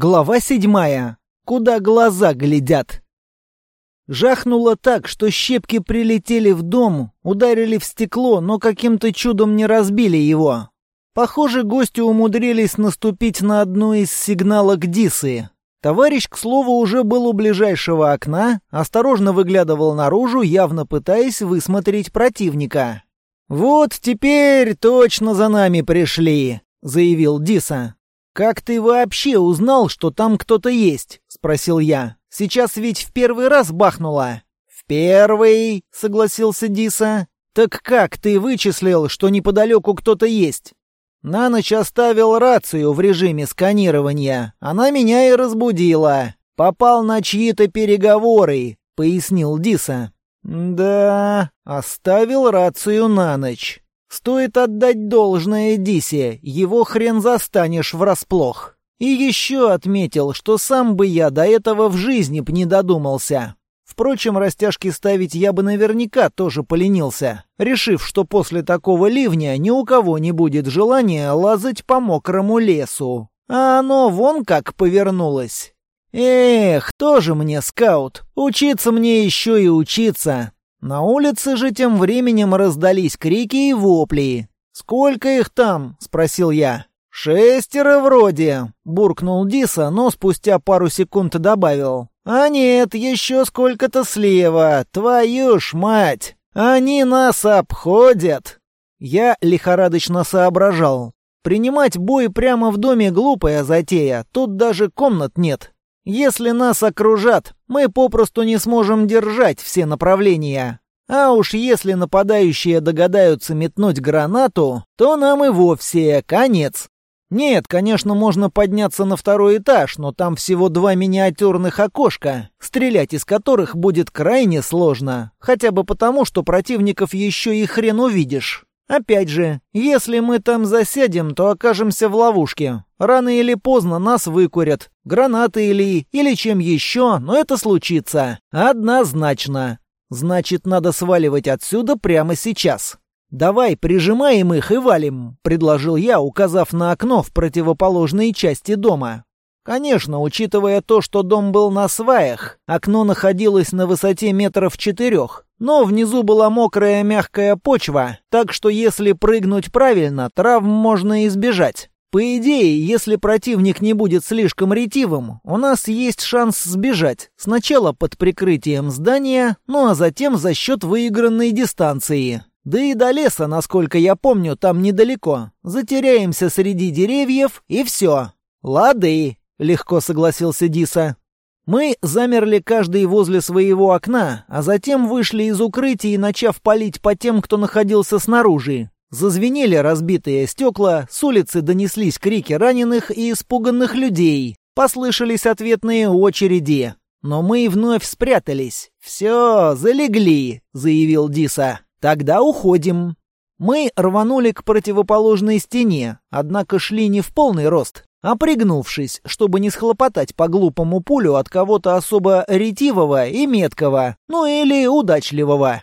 Глава седьмая. Куда глаза глядят. Жахнуло так, что щепки прилетели в дом, ударили в стекло, но каким-то чудом не разбили его. Похоже, гости умудрились наступить на одну из сигналок Дисы. Товарищ, к слову, уже был у ближайшего окна, осторожно выглядывал наружу, явно пытаясь высмотреть противника. «Вот теперь точно за нами пришли», — заявил Диса. «Как ты вообще узнал, что там кто-то есть?» — спросил я. «Сейчас ведь в первый раз бахнуло». «В первый», — согласился Диса. «Так как ты вычислил, что неподалеку кто-то есть?» «На ночь оставил рацию в режиме сканирования. Она меня и разбудила. Попал на чьи-то переговоры», — пояснил Диса. «Да, оставил рацию на ночь. Стоит отдать должное Дисе, его хрен застанешь врасплох. И еще отметил, что сам бы я до этого в жизни б не додумался. Впрочем, растяжки ставить я бы наверняка тоже поленился, решив, что после такого ливня ни у кого не будет желания лазать по мокрому лесу. А оно вон как повернулось. Эх, тоже мне скаут. Учиться мне еще и учиться. На улице же тем временем раздались крики и вопли. «Сколько их там?» — спросил я. «Шестеро вроде», — буркнул Диса, но спустя пару секунд добавил. «А нет, еще сколько-то слева. Твою ж мать! Они нас обходят!» Я лихорадочно соображал. Принимать бой прямо в доме глупая затея, тут даже комнат нет. Если нас окружат, мы попросту не сможем держать все направления. А уж если нападающие догадаются метнуть гранату, то нам и вовсе конец. Нет, конечно, можно подняться на второй этаж, но там всего два миниатюрных окошка, стрелять из которых будет крайне сложно, хотя бы потому, что противников еще и хрен увидишь. Опять же, если мы там засядем, то окажемся в ловушке. Рано или поздно нас выкурят. Гранаты или... или чем еще, но это случится. Однозначно. Значит, надо сваливать отсюда прямо сейчас. «Давай прижимаем их и валим», — предложил я, указав на окно в противоположной части дома. Конечно, учитывая то, что дом был на сваях, окно находилось на высоте метров четырех, но внизу была мокрая мягкая почва, так что если прыгнуть правильно, травм можно избежать. По идее, если противник не будет слишком ретивым, у нас есть шанс сбежать. Сначала под прикрытием здания, ну а затем за счет выигранной дистанции. Да и до леса, насколько я помню, там недалеко. Затеряемся среди деревьев и все. Лады. — легко согласился Диса. Мы замерли каждый возле своего окна, а затем вышли из укрытия, начав палить по тем, кто находился снаружи. Зазвенели разбитые стекла, с улицы донеслись крики раненых и испуганных людей. Послышались ответные очереди. Но мы вновь спрятались. «Все, залегли», — заявил Диса. «Тогда уходим». Мы рванули к противоположной стене, однако шли не в полный рост, а пригнувшись, чтобы не схлопотать по глупому пулю от кого-то особо ретивого и меткого, ну или удачливого.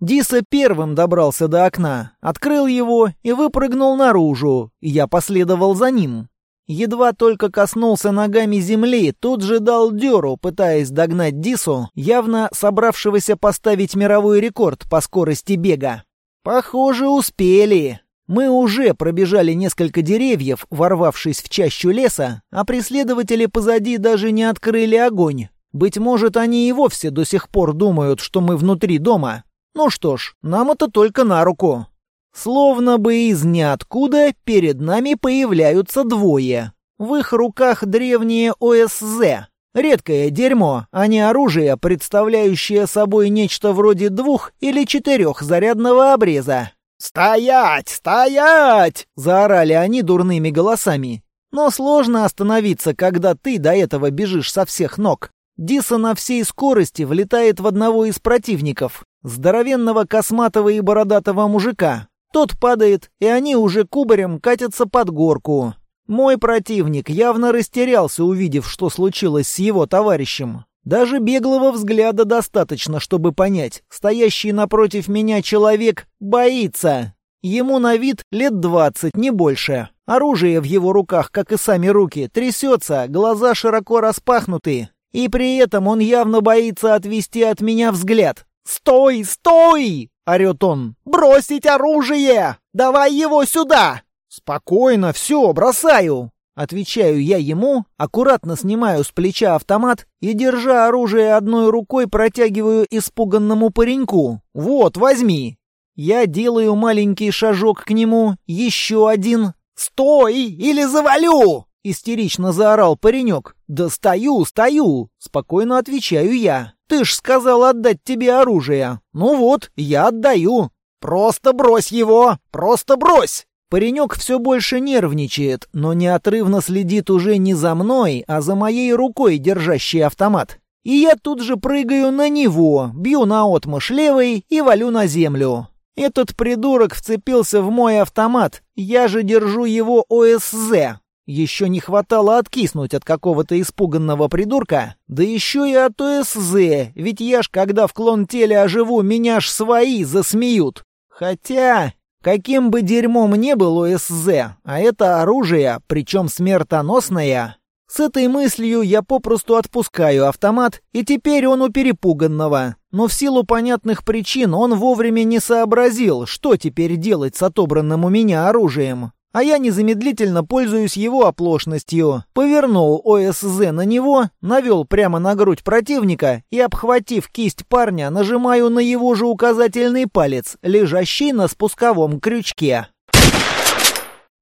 Диса первым добрался до окна, открыл его и выпрыгнул наружу. Я последовал за ним. Едва только коснулся ногами земли, тут же дал дёру, пытаясь догнать Дису, явно собравшегося поставить мировой рекорд по скорости бега. Похоже, успели. Мы уже пробежали несколько деревьев, ворвавшись в чащу леса, а преследователи позади даже не открыли огонь. Быть может, они и вовсе до сих пор думают, что мы внутри дома. Ну что ж, нам это только на руку. Словно бы из ниоткуда перед нами появляются двое. В их руках древние ОСЗ. Редкое дерьмо, а не оружие, представляющее собой нечто вроде двух- или четырехзарядного обреза. «Стоять! Стоять!» — заорали они дурными голосами. Но сложно остановиться, когда ты до этого бежишь со всех ног. Диса на всей скорости влетает в одного из противников, здоровенного косматого и бородатого мужика. Тот падает, и они уже кубарем катятся под горку. Мой противник явно растерялся, увидев, что случилось с его товарищем. Даже беглого взгляда достаточно, чтобы понять, стоящий напротив меня человек боится. Ему на вид лет двадцать, не больше. Оружие в его руках, как и сами руки, трясется, глаза широко распахнуты. И при этом он явно боится отвести от меня взгляд. «Стой, стой!» — орет он. «Бросить оружие! Давай его сюда!» «Спокойно, все, бросаю!» Отвечаю я ему, аккуратно снимаю с плеча автомат и, держа оружие одной рукой, протягиваю испуганному пареньку. «Вот, возьми!» Я делаю маленький шажок к нему, еще один. «Стой, или завалю!» — истерично заорал паренек. «Да стою, стою!» — спокойно отвечаю я. «Ты ж сказал отдать тебе оружие. Ну вот, я отдаю. Просто брось его! Просто брось!» Паренек все больше нервничает, но неотрывно следит уже не за мной, а за моей рукой, держащей автомат. И я тут же прыгаю на него, бью наотмашь левой и валю на землю. Этот придурок вцепился в мой автомат, я же держу его ОСЗ. Еще не хватало откиснуть от какого-то испуганного придурка, да еще и от ОСЗ, ведь я ж когда в клон теле оживу, меня ж свои засмеют. Хотя Каким бы дерьмом не был ОСЗ, а это оружие, причем смертоносное, с этой мыслью я попросту отпускаю автомат, и теперь он у перепуганного. Но в силу понятных причин он вовремя не сообразил, что теперь делать с отобранным у меня оружием а я незамедлительно пользуюсь его оплошностью. Повернул ОСЗ на него, навел прямо на грудь противника и, обхватив кисть парня, нажимаю на его же указательный палец, лежащий на спусковом крючке.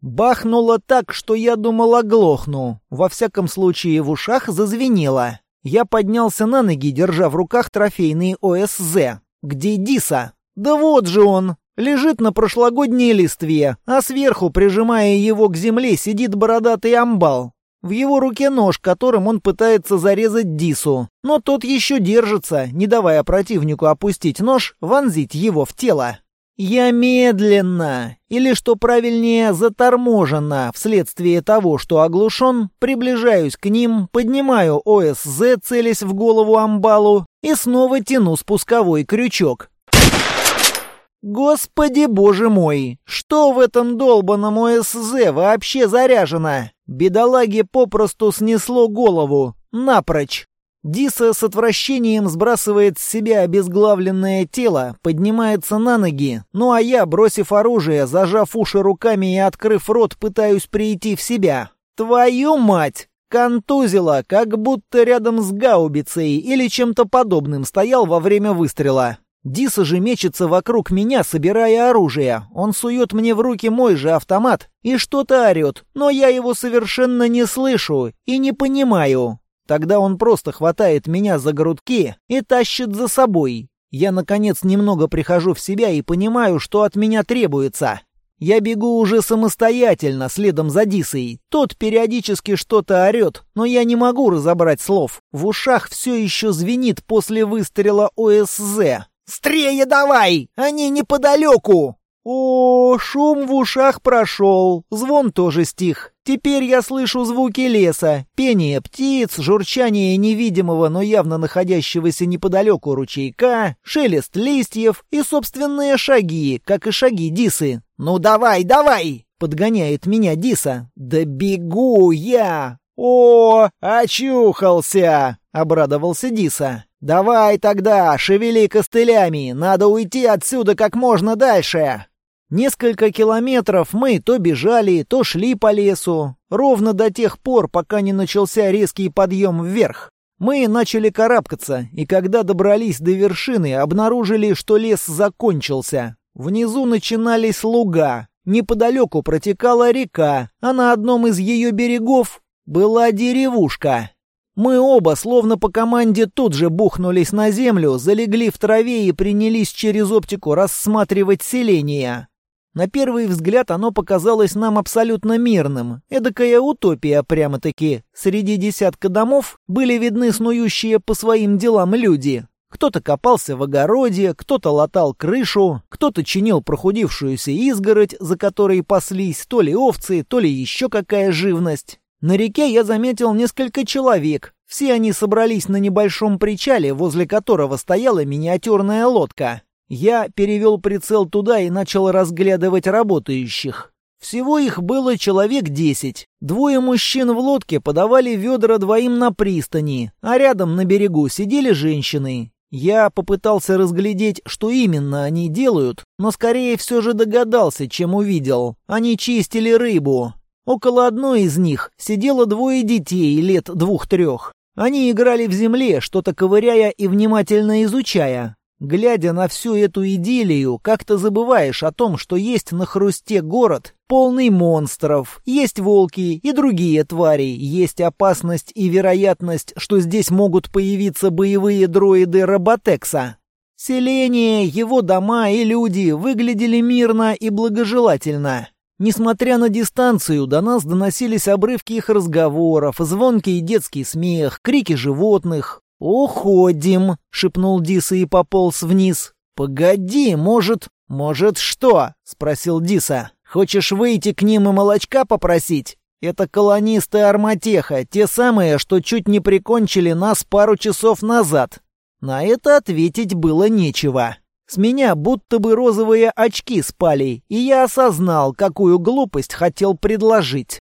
Бахнуло так, что я думал оглохну. Во всяком случае, в ушах зазвенело. Я поднялся на ноги, держа в руках трофейный ОСЗ. Где Диса? Да вот же он! Лежит на прошлогодней листве, а сверху, прижимая его к земле, сидит бородатый амбал. В его руке нож, которым он пытается зарезать Дису. Но тот еще держится, не давая противнику опустить нож, вонзить его в тело. Я медленно, или, что правильнее, заторможенно, вследствие того, что оглушен, приближаюсь к ним, поднимаю ОСЗ, целясь в голову амбалу, и снова тяну спусковой крючок. Господи боже мой, что в этом долбанном ОСЗ вообще заряжено? Бедолаге попросту снесло голову. Напрочь. Диса с отвращением сбрасывает с себя обезглавленное тело, поднимается на ноги, ну а я, бросив оружие, зажав уши руками и открыв рот, пытаюсь прийти в себя. Твою мать! Контузило, как будто рядом с гаубицей или чем-то подобным стоял во время выстрела. Диса же мечется вокруг меня, собирая оружие. Он сует мне в руки мой же автомат и что-то орет, но я его совершенно не слышу и не понимаю. Тогда он просто хватает меня за грудки и тащит за собой. Я, наконец, немного прихожу в себя и понимаю, что от меня требуется. Я бегу уже самостоятельно, следом за Дисой. Тот периодически что-то орет, но я не могу разобрать слов. В ушах все еще звенит после выстрела ОСЗ. «Стрее давай! Они неподалеку!» О, шум в ушах прошел, звон тоже стих. Теперь я слышу звуки леса, пение птиц, журчание невидимого, но явно находящегося неподалеку ручейка, шелест листьев и собственные шаги, как и шаги Дисы. «Ну давай, давай!» — подгоняет меня Диса. «Да бегу я!» «О, очухался!» — обрадовался Диса. «Давай тогда, шевели костылями, надо уйти отсюда как можно дальше!» Несколько километров мы то бежали, то шли по лесу, ровно до тех пор, пока не начался резкий подъем вверх. Мы начали карабкаться, и когда добрались до вершины, обнаружили, что лес закончился. Внизу начинались луга, неподалеку протекала река, а на одном из ее берегов была деревушка. Мы оба, словно по команде, тут же бухнулись на землю, залегли в траве и принялись через оптику рассматривать селение. На первый взгляд оно показалось нам абсолютно мирным. Эдакая утопия прямо-таки. Среди десятка домов были видны снующие по своим делам люди. Кто-то копался в огороде, кто-то латал крышу, кто-то чинил прохудившуюся изгородь, за которой паслись то ли овцы, то ли еще какая живность. На реке я заметил несколько человек. Все они собрались на небольшом причале, возле которого стояла миниатюрная лодка. Я перевел прицел туда и начал разглядывать работающих. Всего их было человек десять. Двое мужчин в лодке подавали ведра двоим на пристани, а рядом на берегу сидели женщины. Я попытался разглядеть, что именно они делают, но скорее все же догадался, чем увидел. Они чистили рыбу. Около одной из них сидело двое детей лет двух-трех. Они играли в земле, что-то ковыряя и внимательно изучая. Глядя на всю эту идиллию, как-то забываешь о том, что есть на хрусте город, полный монстров, есть волки и другие твари, есть опасность и вероятность, что здесь могут появиться боевые дроиды Роботекса. Селение, его дома и люди выглядели мирно и благожелательно. Несмотря на дистанцию, до нас доносились обрывки их разговоров, звонкий детский смех, крики животных. «Уходим!» — шепнул Диса и пополз вниз. «Погоди, может...» «Может что?» — спросил Диса. «Хочешь выйти к ним и молочка попросить?» «Это колонисты Арматеха, те самые, что чуть не прикончили нас пару часов назад». На это ответить было нечего. С меня будто бы розовые очки спали, и я осознал, какую глупость хотел предложить.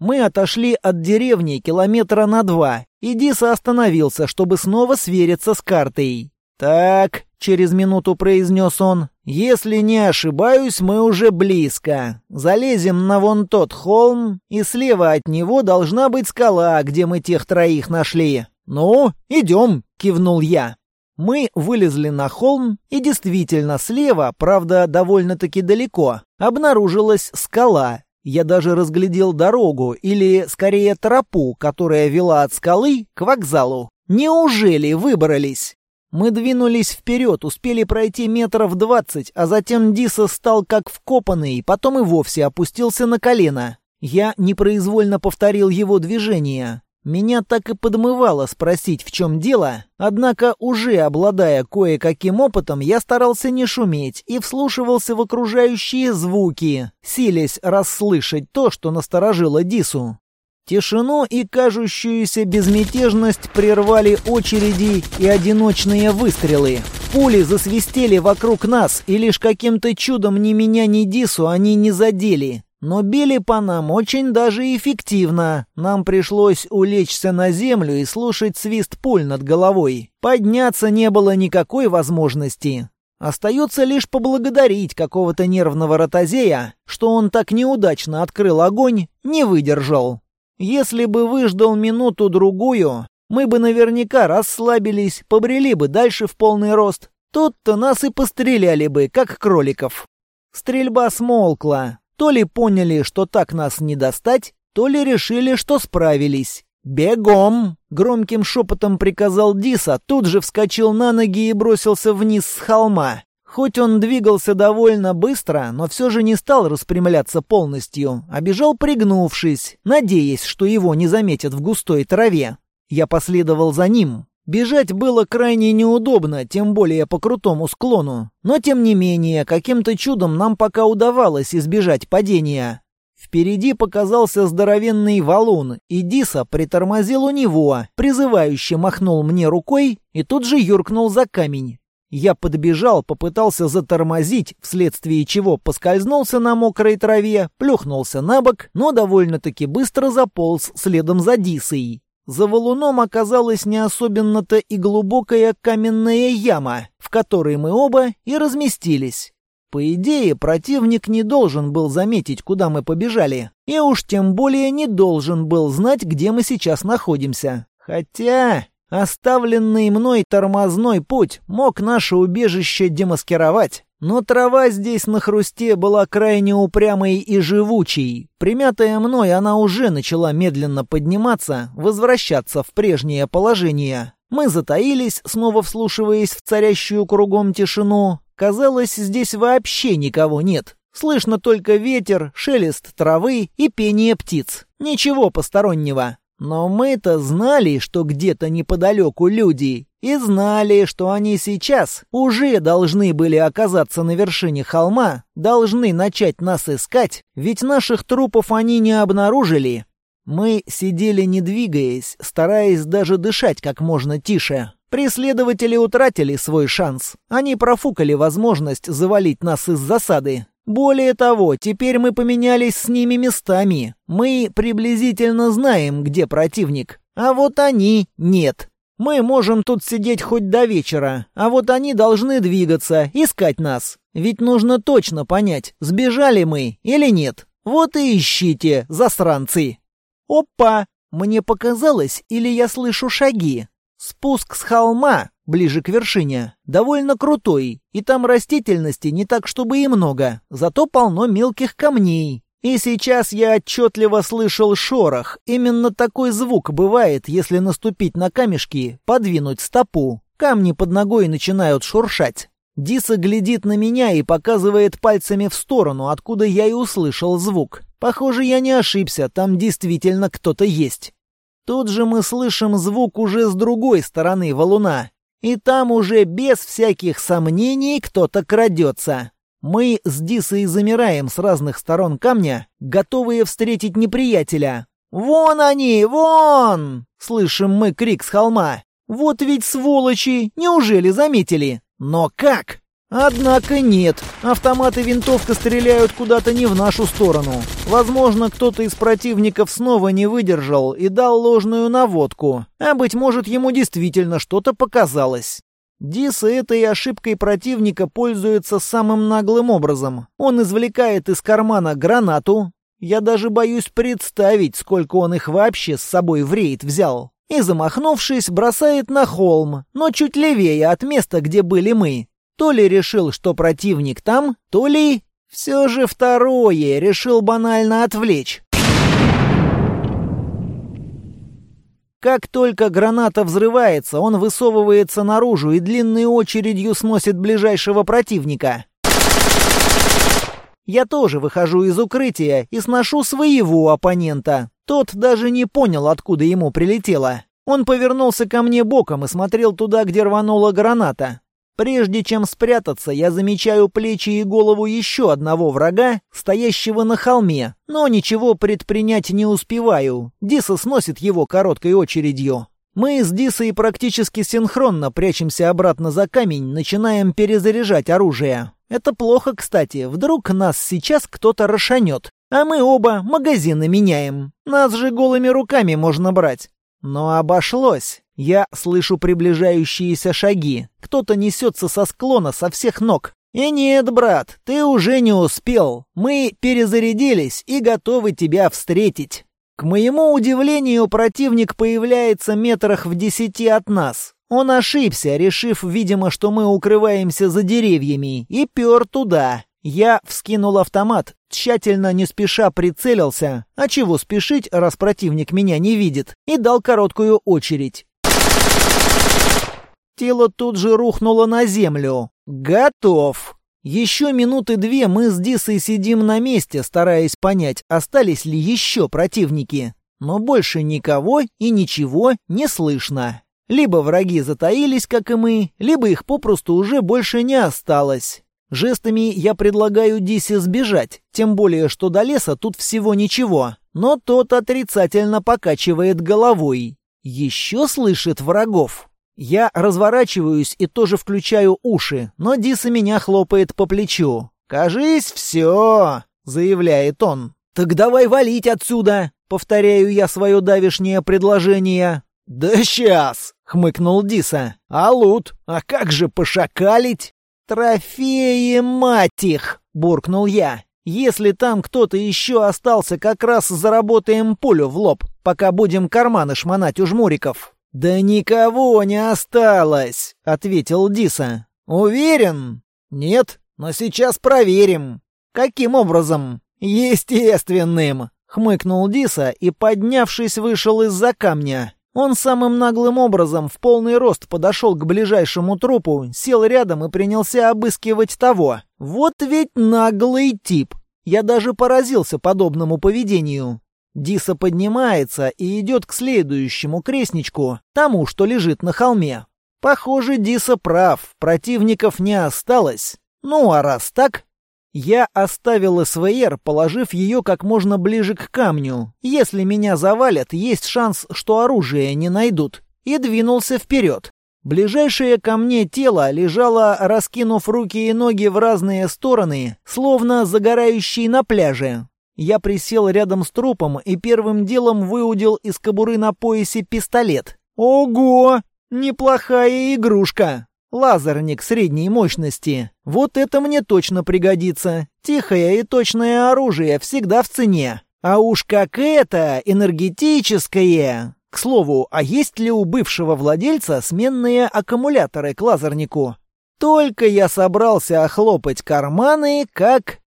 Мы отошли от деревни километра на два, и Диса остановился, чтобы снова свериться с картой. «Так», — через минуту произнес он, — «если не ошибаюсь, мы уже близко. Залезем на вон тот холм, и слева от него должна быть скала, где мы тех троих нашли. Ну, идем», — кивнул я. Мы вылезли на холм, и действительно слева, правда, довольно-таки далеко, обнаружилась скала, я даже разглядел дорогу, или, скорее, тропу, которая вела от скалы к вокзалу. Неужели выбрались? Мы двинулись вперед, успели пройти метров двадцать, а затем Диса стал как вкопанный, потом и вовсе опустился на колено. Я непроизвольно повторил его движение. Меня так и подмывало спросить, в чем дело, однако, уже обладая кое-каким опытом, я старался не шуметь и вслушивался в окружающие звуки, силясь расслышать то, что насторожило Дису. Тишину и кажущуюся безмятежность прервали очереди и одиночные выстрелы. Пули засвистели вокруг нас, и лишь каким-то чудом ни меня, ни Дису они не задели. Но били по нам очень даже эффективно. Нам пришлось улечься на землю и слушать свист пуль над головой. Подняться не было никакой возможности. Остается лишь поблагодарить какого-то нервного ротозея, что он так неудачно открыл огонь, не выдержал. Если бы выждал минуту-другую, мы бы наверняка расслабились, побрели бы дальше в полный рост. Тут-то нас и постреляли бы, как кроликов. Стрельба смолкла, то ли поняли, что так нас не достать, то ли решили, что справились. «Бегом!» — громким шепотом приказал Диса, тут же вскочил на ноги и бросился вниз с холма. Хоть он двигался довольно быстро, но все же не стал распрямляться полностью, а бежал пригнувшись, надеясь, что его не заметят в густой траве. Я последовал за ним. Бежать было крайне неудобно, тем более по крутому склону. Но тем не менее, каким-то чудом нам пока удавалось избежать падения. Впереди показался здоровенный валун, и Диса притормозил у него, призывающе махнул мне рукой и тут же юркнул за камень. Я подбежал, попытался затормозить, вследствие чего поскользнулся на мокрой траве, плюхнулся на бок, но довольно-таки быстро заполз следом за Дисой. За валуном оказалась не особенно-то и глубокая каменная яма, в которой мы оба и разместились. По идее, противник не должен был заметить, куда мы побежали, и уж тем более не должен был знать, где мы сейчас находимся. Хотя оставленный мной тормозной путь мог наше убежище демаскировать. Но трава здесь на хрусте была крайне упрямой и живучей. Примятая мной, она уже начала медленно подниматься, возвращаться в прежнее положение. Мы затаились, снова вслушиваясь в царящую кругом тишину. Казалось, здесь вообще никого нет. Слышно только ветер, шелест травы и пение птиц. Ничего постороннего. Но мы-то знали, что где-то неподалеку люди, и знали, что они сейчас уже должны были оказаться на вершине холма, должны начать нас искать, ведь наших трупов они не обнаружили. Мы сидели не двигаясь, стараясь даже дышать как можно тише. Преследователи утратили свой шанс. Они профукали возможность завалить нас из засады. Более того, теперь мы поменялись с ними местами. Мы приблизительно знаем, где противник. А вот они нет. Мы можем тут сидеть хоть до вечера, а вот они должны двигаться, искать нас. Ведь нужно точно понять, сбежали мы или нет. Вот и ищите, засранцы. Опа! Мне показалось, или я слышу шаги. Спуск с холма, ближе к вершине, довольно крутой, и там растительности не так чтобы и много, зато полно мелких камней. И сейчас я отчетливо слышал шорох. Именно такой звук бывает, если наступить на камешки, подвинуть стопу. Камни под ногой начинают шуршать. Диса глядит на меня и показывает пальцами в сторону, откуда я и услышал звук. Похоже, я не ошибся, там действительно кто-то есть. Тут же мы слышим звук уже с другой стороны валуна. И там уже без всяких сомнений кто-то крадется. Мы с Дисой замираем с разных сторон камня, готовые встретить неприятеля. «Вон они, вон!» — слышим мы крик с холма. «Вот ведь сволочи! Неужели заметили? Но как?» Однако нет. Автомат и винтовка стреляют куда-то не в нашу сторону. Возможно, кто-то из противников снова не выдержал и дал ложную наводку. А быть может, ему действительно что-то показалось. Диса этой ошибкой противника пользуется самым наглым образом. Он извлекает из кармана гранату. Я даже боюсь представить, сколько он их вообще с собой в рейд взял. И, замахнувшись, бросает на холм, но чуть левее от места, где были мы. То ли решил, что противник там, то ли... Все же второе решил банально отвлечь. Как только граната взрывается, он высовывается наружу и длинной очередью сносит ближайшего противника. Я тоже выхожу из укрытия и сношу своего оппонента. Тот даже не понял, откуда ему прилетело. Он повернулся ко мне боком и смотрел туда, где рванула граната. Прежде чем спрятаться, я замечаю плечи и голову еще одного врага, стоящего на холме, но ничего предпринять не успеваю. Диса сносит его короткой очередью. Мы с Дисой практически синхронно прячемся обратно за камень, начинаем перезаряжать оружие. Это плохо, кстати, вдруг нас сейчас кто-то расшанет. А мы оба магазины меняем. Нас же голыми руками можно брать. Но обошлось. Я слышу приближающиеся шаги. Кто-то несется со склона со всех ног. И нет, брат, ты уже не успел. Мы перезарядились и готовы тебя встретить. К моему удивлению, противник появляется метрах в десяти от нас. Он ошибся, решив, видимо, что мы укрываемся за деревьями, и пер туда. Я вскинул автомат, тщательно не спеша прицелился, а чего спешить, раз противник меня не видит, и дал короткую очередь. Тело тут же рухнуло на землю. Готов. Еще минуты две мы с Дисой сидим на месте, стараясь понять, остались ли еще противники. Но больше никого и ничего не слышно. Либо враги затаились, как и мы, либо их попросту уже больше не осталось. Жестами я предлагаю Дисе сбежать, тем более, что до леса тут всего ничего. Но тот отрицательно покачивает головой. Еще слышит врагов. Я разворачиваюсь и тоже включаю уши, но Диса меня хлопает по плечу. «Кажись, все!» — заявляет он. «Так давай валить отсюда!» — повторяю я свое давишнее предложение. «Да сейчас!» — хмыкнул Диса. «А лут? А как же пошакалить?» «Трофеи, мать их!» — буркнул я. «Если там кто-то еще остался, как раз заработаем пулю в лоб, пока будем карманы шмонать у жмуриков». «Да никого не осталось», — ответил Диса. «Уверен?» «Нет, но сейчас проверим». «Каким образом?» «Естественным», — хмыкнул Диса и, поднявшись, вышел из-за камня. Он самым наглым образом в полный рост подошел к ближайшему трупу, сел рядом и принялся обыскивать того. Вот ведь наглый тип. Я даже поразился подобному поведению. Диса поднимается и идет к следующему крестничку, тому, что лежит на холме. Похоже, Диса прав, противников не осталось. Ну а раз так, я оставил СВР, положив ее как можно ближе к камню. Если меня завалят, есть шанс, что оружие не найдут. И двинулся вперед. Ближайшее ко мне тело лежало, раскинув руки и ноги в разные стороны, словно загорающий на пляже. Я присел рядом с трупом и первым делом выудил из кобуры на поясе пистолет. Ого! Неплохая игрушка. Лазерник средней мощности. Вот это мне точно пригодится. Тихое и точное оружие всегда в цене. А уж как это, энергетическое! К слову, а есть ли у бывшего владельца сменные аккумуляторы к лазернику? Только я собрался охлопать карманы, как